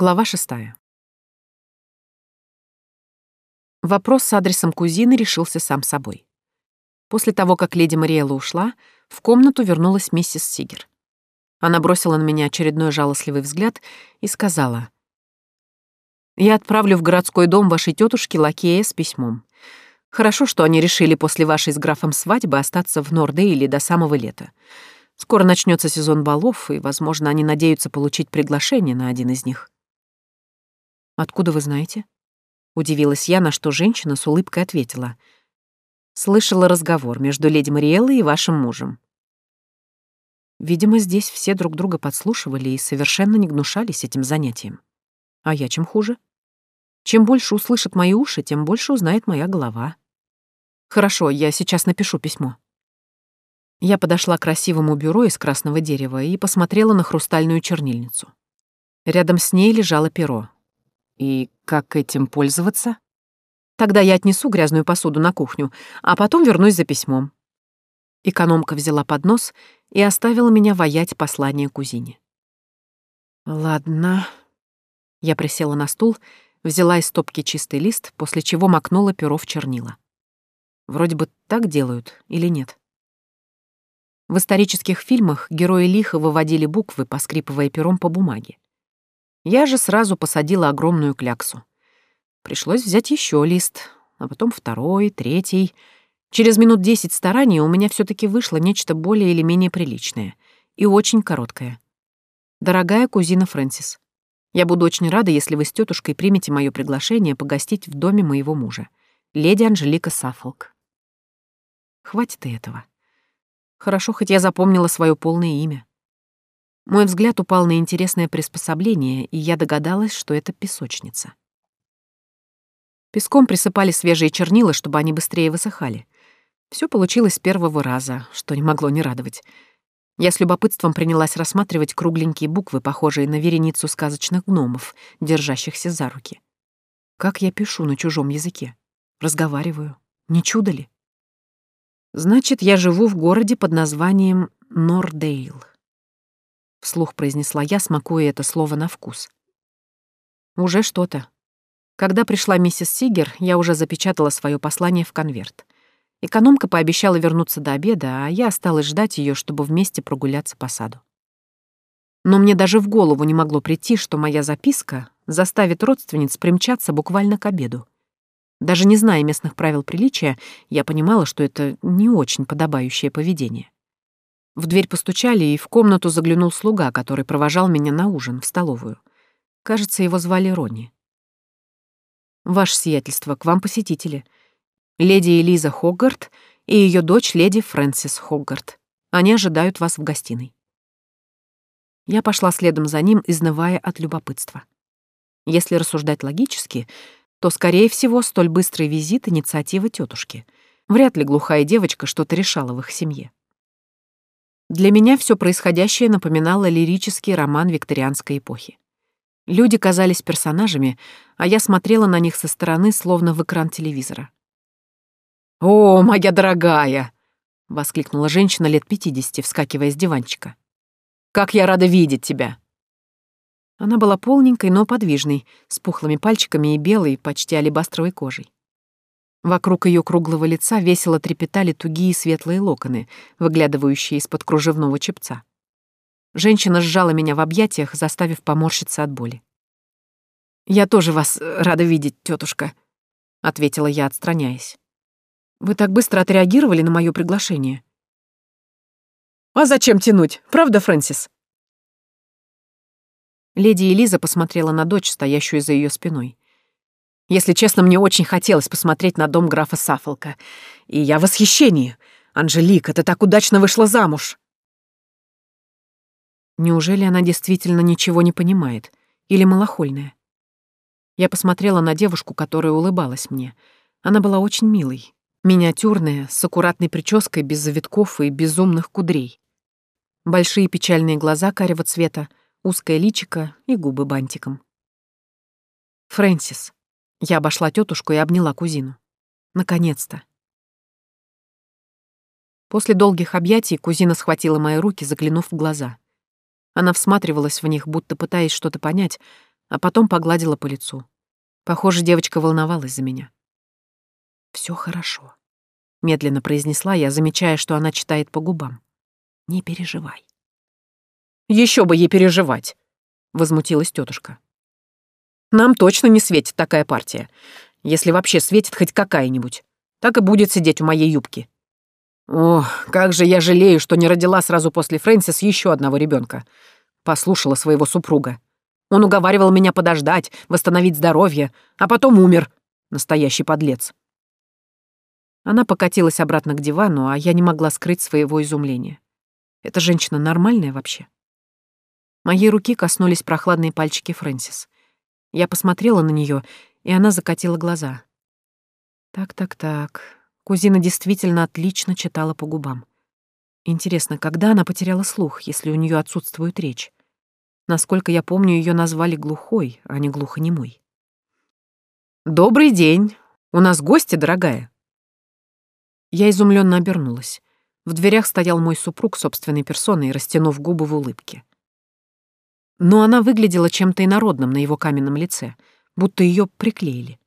Глава шестая. Вопрос с адресом кузины решился сам собой. После того, как леди Мариэла ушла, в комнату вернулась миссис Сигер. Она бросила на меня очередной жалостливый взгляд и сказала, «Я отправлю в городской дом вашей тетушки лакея с письмом. Хорошо, что они решили после вашей с графом свадьбы остаться в Нордейле до самого лета. Скоро начнется сезон балов, и, возможно, они надеются получить приглашение на один из них». «Откуда вы знаете?» Удивилась я, на что женщина с улыбкой ответила. «Слышала разговор между леди Мариэллой и вашим мужем. Видимо, здесь все друг друга подслушивали и совершенно не гнушались этим занятием. А я чем хуже? Чем больше услышат мои уши, тем больше узнает моя голова. Хорошо, я сейчас напишу письмо. Я подошла к красивому бюро из красного дерева и посмотрела на хрустальную чернильницу. Рядом с ней лежало перо, и как этим пользоваться? Тогда я отнесу грязную посуду на кухню, а потом вернусь за письмом. Экономка взяла поднос и оставила меня воять послание кузине. Ладно. Я присела на стул, взяла из стопки чистый лист, после чего макнула перо в чернила. Вроде бы так делают или нет? В исторических фильмах герои лихо выводили буквы, поскрипывая пером по бумаге. Я же сразу посадила огромную кляксу. Пришлось взять еще лист, а потом второй, третий. Через минут десять стараний у меня все таки вышло нечто более или менее приличное и очень короткое. Дорогая кузина Фрэнсис, я буду очень рада, если вы с тетушкой примете мое приглашение погостить в доме моего мужа, леди Анжелика Саффолк. Хватит и этого. Хорошо, хоть я запомнила свое полное имя. Мой взгляд упал на интересное приспособление, и я догадалась, что это песочница. Песком присыпали свежие чернила, чтобы они быстрее высыхали. Все получилось с первого раза, что не могло не радовать. Я с любопытством принялась рассматривать кругленькие буквы, похожие на вереницу сказочных гномов, держащихся за руки. Как я пишу на чужом языке? Разговариваю. Не чудо ли? Значит, я живу в городе под названием Нордейл. — вслух произнесла я, смакуя это слово на вкус. «Уже что-то. Когда пришла миссис Сигер, я уже запечатала свое послание в конверт. Экономка пообещала вернуться до обеда, а я осталась ждать ее, чтобы вместе прогуляться по саду. Но мне даже в голову не могло прийти, что моя записка заставит родственниц примчаться буквально к обеду. Даже не зная местных правил приличия, я понимала, что это не очень подобающее поведение. В дверь постучали, и в комнату заглянул слуга, который провожал меня на ужин в столовую. Кажется, его звали Ронни. «Ваше сиятельство, к вам посетители. Леди Элиза Хоггарт и ее дочь леди Фрэнсис Хоггарт. Они ожидают вас в гостиной». Я пошла следом за ним, изнывая от любопытства. Если рассуждать логически, то, скорее всего, столь быстрый визит — инициатива тетушки. Вряд ли глухая девочка что-то решала в их семье. Для меня все происходящее напоминало лирический роман викторианской эпохи. Люди казались персонажами, а я смотрела на них со стороны, словно в экран телевизора. «О, моя дорогая!» — воскликнула женщина лет пятидесяти, вскакивая с диванчика. «Как я рада видеть тебя!» Она была полненькой, но подвижной, с пухлыми пальчиками и белой, почти алебастровой кожей. Вокруг ее круглого лица весело трепетали тугие светлые локоны, выглядывающие из-под кружевного чепца. Женщина сжала меня в объятиях, заставив поморщиться от боли. «Я тоже вас э, рада видеть, тетушка, ответила я, отстраняясь. «Вы так быстро отреагировали на мое приглашение». «А зачем тянуть, правда, Фрэнсис?» Леди Элиза посмотрела на дочь, стоящую за ее спиной. Если честно, мне очень хотелось посмотреть на дом графа Сафолка. И я в восхищении. Анжелика, ты так удачно вышла замуж. Неужели она действительно ничего не понимает? Или малохольная? Я посмотрела на девушку, которая улыбалась мне. Она была очень милой. Миниатюрная, с аккуратной прической, без завитков и безумных кудрей. Большие печальные глаза карего цвета, узкое личико и губы бантиком. Фрэнсис. Я обошла тетушку и обняла кузину. Наконец-то. После долгих объятий кузина схватила мои руки, заглянув в глаза. Она всматривалась в них, будто пытаясь что-то понять, а потом погладила по лицу. Похоже, девочка волновалась за меня. Все хорошо», — медленно произнесла я, замечая, что она читает по губам. «Не переживай». Еще бы ей переживать», — возмутилась тетушка. «Нам точно не светит такая партия. Если вообще светит хоть какая-нибудь, так и будет сидеть у моей юбки. О, как же я жалею, что не родила сразу после Фрэнсис еще одного ребенка. Послушала своего супруга. Он уговаривал меня подождать, восстановить здоровье, а потом умер. Настоящий подлец. Она покатилась обратно к дивану, а я не могла скрыть своего изумления. Эта женщина нормальная вообще? Моей руки коснулись прохладные пальчики Фрэнсис. Я посмотрела на нее, и она закатила глаза. Так-так-так. Кузина действительно отлично читала по губам. Интересно, когда она потеряла слух, если у нее отсутствует речь? Насколько я помню, ее назвали глухой, а не глухонемой. «Добрый день! У нас гости, дорогая!» Я изумленно обернулась. В дверях стоял мой супруг собственной персоной, растянув губы в улыбке. Но она выглядела чем-то инородным на его каменном лице, будто ее приклеили.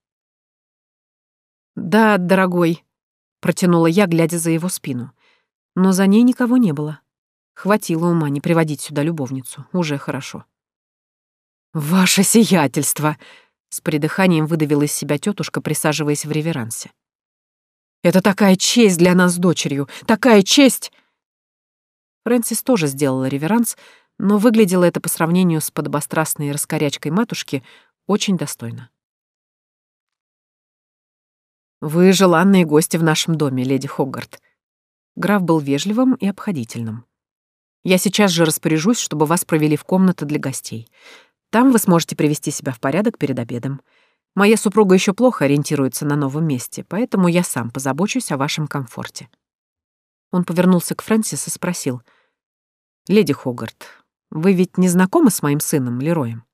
«Да, дорогой», — протянула я, глядя за его спину. Но за ней никого не было. Хватило ума не приводить сюда любовницу. Уже хорошо. «Ваше сиятельство!» — с придыханием выдавила из себя тетушка, присаживаясь в реверансе. «Это такая честь для нас с дочерью! Такая честь!» Фрэнсис тоже сделала реверанс, но выглядело это по сравнению с подобострастной раскорячкой матушки очень достойно. «Вы желанные гости в нашем доме, леди Хоггарт». Граф был вежливым и обходительным. «Я сейчас же распоряжусь, чтобы вас провели в комнаты для гостей. Там вы сможете привести себя в порядок перед обедом. Моя супруга еще плохо ориентируется на новом месте, поэтому я сам позабочусь о вашем комфорте». Он повернулся к Фрэнсис и спросил. «Леди Хогарт, вы ведь не знакомы с моим сыном, Лероем?»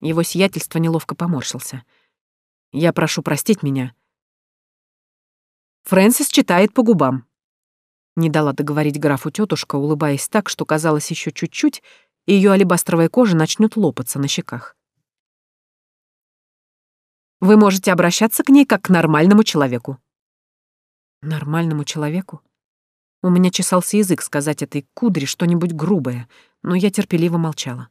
Его сиятельство неловко поморщился. «Я прошу простить меня. Фрэнсис читает по губам. Не дала договорить графу тетушка, улыбаясь так, что казалось еще чуть-чуть, и ее алебастровая кожа начнет лопаться на щеках. Вы можете обращаться к ней как к нормальному человеку. Нормальному человеку? У меня чесался язык сказать этой кудре что-нибудь грубое, но я терпеливо молчала.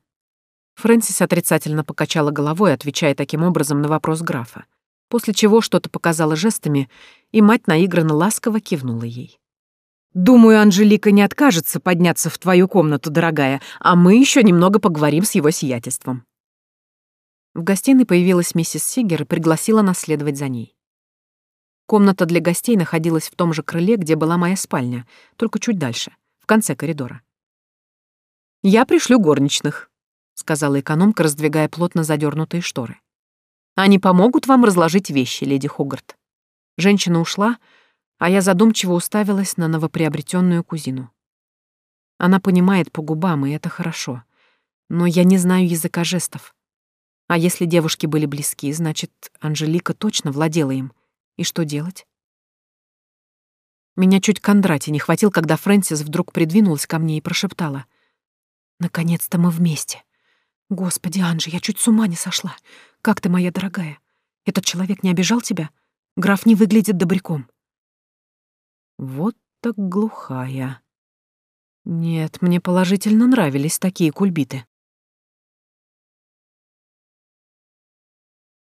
Фрэнсис отрицательно покачала головой, отвечая таким образом на вопрос графа после чего что-то показала жестами, и мать наигранно ласково кивнула ей. «Думаю, Анжелика не откажется подняться в твою комнату, дорогая, а мы еще немного поговорим с его сиятельством». В гостиной появилась миссис Сигер и пригласила нас следовать за ней. Комната для гостей находилась в том же крыле, где была моя спальня, только чуть дальше, в конце коридора. «Я пришлю горничных», — сказала экономка, раздвигая плотно задернутые шторы. Они помогут вам разложить вещи, леди Хогарт. Женщина ушла, а я задумчиво уставилась на новоприобретенную кузину. Она понимает по губам, и это хорошо. Но я не знаю языка жестов. А если девушки были близки, значит, Анжелика точно владела им. И что делать? Меня чуть Кондрати не хватил, когда Фрэнсис вдруг придвинулась ко мне и прошептала. «Наконец-то мы вместе. Господи, Анжи, я чуть с ума не сошла. Как ты, моя дорогая? Этот человек не обижал тебя? Граф не выглядит добряком. Вот так глухая. Нет, мне положительно нравились такие кульбиты.